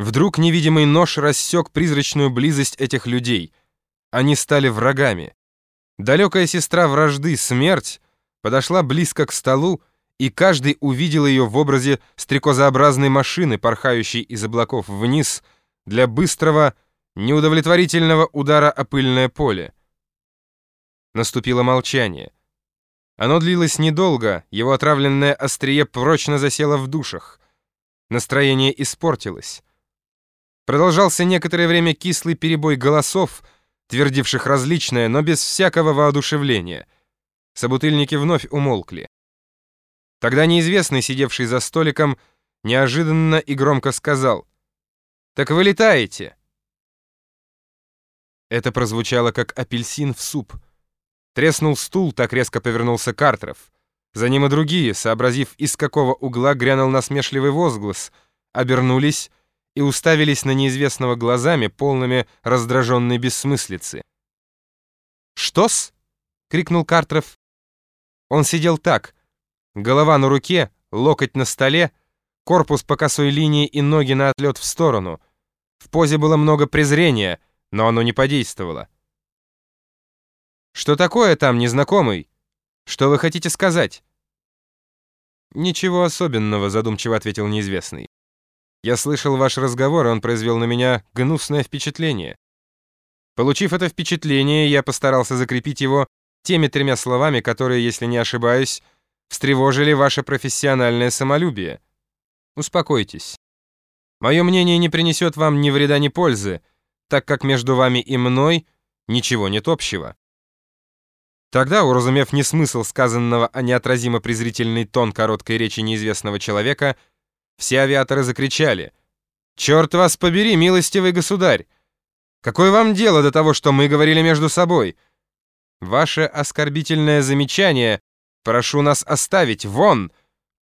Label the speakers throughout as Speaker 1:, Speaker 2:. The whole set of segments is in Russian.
Speaker 1: Вдруг невидимый нож рассек призрачную близость этих людей. Они стали врагами. Далекая сестра вражды, смерть, подошла близко к столу, и каждый увидел ее в образе стрекозообразной машины, порхающей из облаков вниз, для быстрого, неудовлетворительного удара о пыльное поле. Наступило молчание. Оно длилось недолго, его отравленное острие прочно засело в душах. Настроение испортилось. Продолжался некоторое время кислый перебой голосов, твердивших различное, но без всякого воодушевления. Собутыльники вновь умолкли. Тогда неизвестный, сидевший за столиком, неожиданно и громко сказал «Так вы летаете!» Это прозвучало, как апельсин в суп. Треснул стул, так резко повернулся Картеров. За ним и другие, сообразив, из какого угла грянул насмешливый возглас, обернулись и уставились на неизвестного глазами, полными раздраженной бессмыслицы. «Что-с?» — крикнул Картров. Он сидел так, голова на руке, локоть на столе, корпус по косой линии и ноги на отлет в сторону. В позе было много презрения, но оно не подействовало. «Что такое там, незнакомый? Что вы хотите сказать?» «Ничего особенного», — задумчиво ответил неизвестный. Я слышал ваш разговор, и он произвел на меня гнусное впечатление. Получив это впечатление, я постарался закрепить его теми тремя словами, которые, если не ошибаюсь, встревожили ваше профессиональное самолюбие. Успокойтесь. Мое мнение не принесет вам ни вреда, ни пользы, так как между вами и мной ничего нет общего. Тогда, уразумев несмысл сказанного, а неотразимо презрительный тон короткой речи неизвестного человека, все авиаторы закричали. «Черт вас побери, милостивый государь! Какое вам дело до того, что мы говорили между собой? Ваше оскорбительное замечание прошу нас оставить, вон!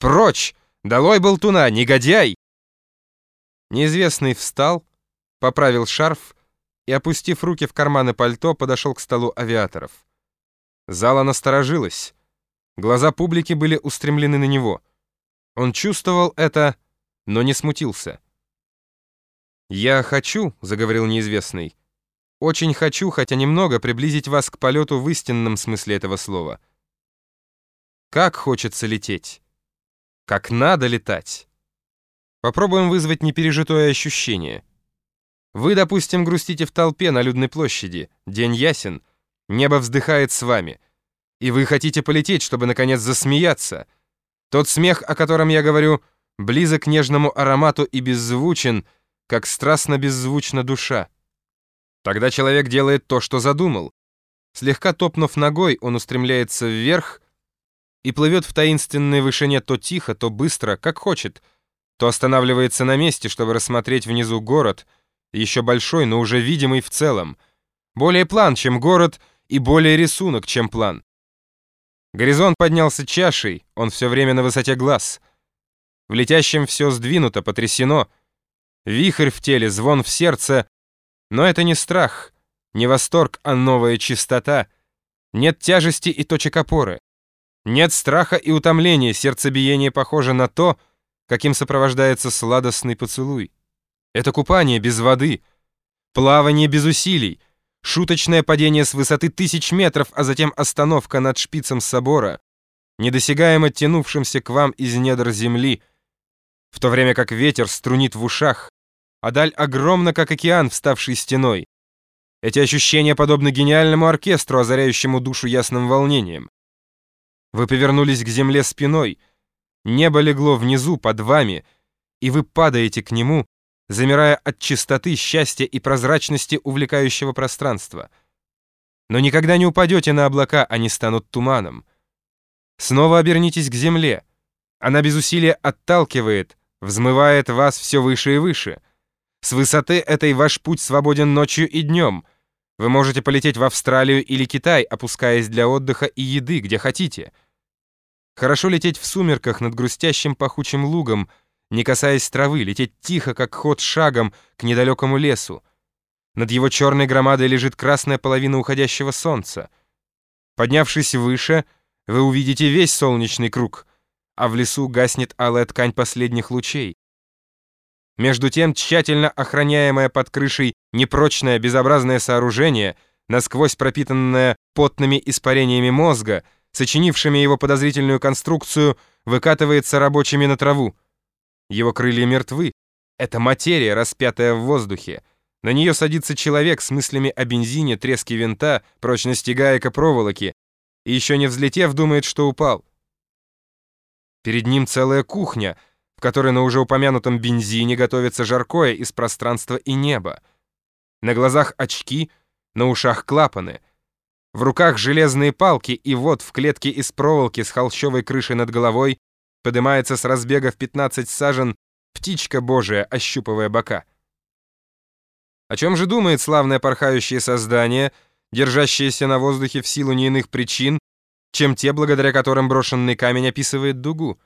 Speaker 1: Прочь! Долой болтуна, негодяй!» Неизвестный встал, поправил шарф и, опустив руки в карманы пальто, подошел к столу авиаторов. Зала насторожилась. Глаза публики были устремлены на него. Он чувствовал это но не смутился. «Я хочу», — заговорил неизвестный, — «очень хочу, хотя немного, приблизить вас к полету в истинном смысле этого слова. Как хочется лететь? Как надо летать? Попробуем вызвать непережитое ощущение. Вы, допустим, грустите в толпе на людной площади, день ясен, небо вздыхает с вами, и вы хотите полететь, чтобы, наконец, засмеяться. Тот смех, о котором я говорю — близок к нежному аромату и беззвучен, как страстно беззвучна душа. Тогда человек делает то, что задумал. Слегка топнув ногой, он устремляется вверх и плывет в таинственной вышине то тихо, то быстро, как хочет, то останавливается на месте, чтобы рассмотреть внизу город, еще большой, но уже видимый в целом. Более план, чем город, и более рисунок, чем план. Горизонт поднялся чашей, он все время на высоте глаз — в летящем все сдвинуто, потрясено. Вихрь в теле, звон в сердце. Но это не страх, не восторг, а новая чистота. Нет тяжести и точек опоры. Нет страха и утомления, сердцебиение похоже на то, каким сопровождается сладостный поцелуй. Это купание без воды, плавание без усилий, шуточное падение с высоты тысяч метров, а затем остановка над шпицем собора, недосягаемо тянувшимся к вам из недр земли — в то время как ветер струнит в ушах, а даль огромна, как океан, вставший стеной. Эти ощущения подобны гениальному оркестру, озаряющему душу ясным волнением. Вы повернулись к земле спиной, небо легло внизу под вами, и вы падаете к нему, замирая от чистоты, счастья и прозрачности увлекающего пространства. Но никогда не упадете на облака, они станут туманом. Снова обернитесь к земле. Она без усилия отталкивает, взмывает вас все выше и выше. С высоты этой ваш путь свободен ночью и днем. Вы можете полететь в Австралию или Китай, опускаясь для отдыха и еды, где хотите. Хорошо лететь в сумерках над грустящим пахучим лугом, не касаясь травы, лететь тихо, как ход шагом к недалекому лесу. Над его черной громадой лежит красная половина уходящего солнца. Поднявшись выше, вы увидите весь солнечный круг — а в лесу гаснет алая ткань последних лучей. Между тем, тщательно охраняемое под крышей непрочное безобразное сооружение, насквозь пропитанное потными испарениями мозга, сочинившими его подозрительную конструкцию, выкатывается рабочими на траву. Его крылья мертвы. Это материя, распятая в воздухе. На нее садится человек с мыслями о бензине, треске винта, прочности гаек и проволоки, и еще не взлетев, думает, что упал. Перед ним целая кухня, в которой на уже упомянутом бензине готовится жаркое из пространства и неба. На глазах очки, на ушах клапаны. В руках железные палки, и вот в клетке из проволоки с холщовой крышей над головой поднимается с разбега в 15 сажен птичка божия, ощупывая бока. О чем же думает славное порхающее создание, держащееся на воздухе в силу не иных причин, чем те, благодаря которым брошенный камень описывает дугу?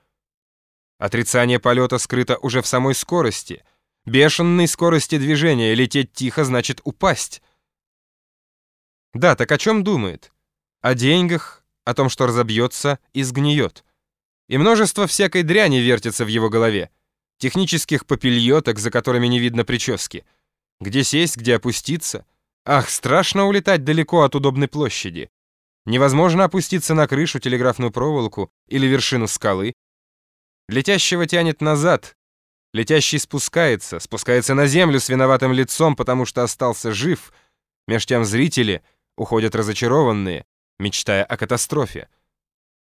Speaker 1: Отрицание полета скрыто уже в самой скорости. Бешеной скорости движения лететь тихо значит упасть. Да, так о чем думает? О деньгах, о том, что разобьется и сгниет. И множество всякой дряни вертится в его голове. Технических попельоток, за которыми не видно прически. Где сесть, где опуститься? Ах, страшно улетать далеко от удобной площади. Невозможно опуститься на крышу, телеграфную проволоку или вершину скалы. Летящего тянет назад. Летящий спускается, спускается на землю с виноватым лицом, потому что остался жив. Меж тем зрители уходят разочарованные, мечтая о катастрофе.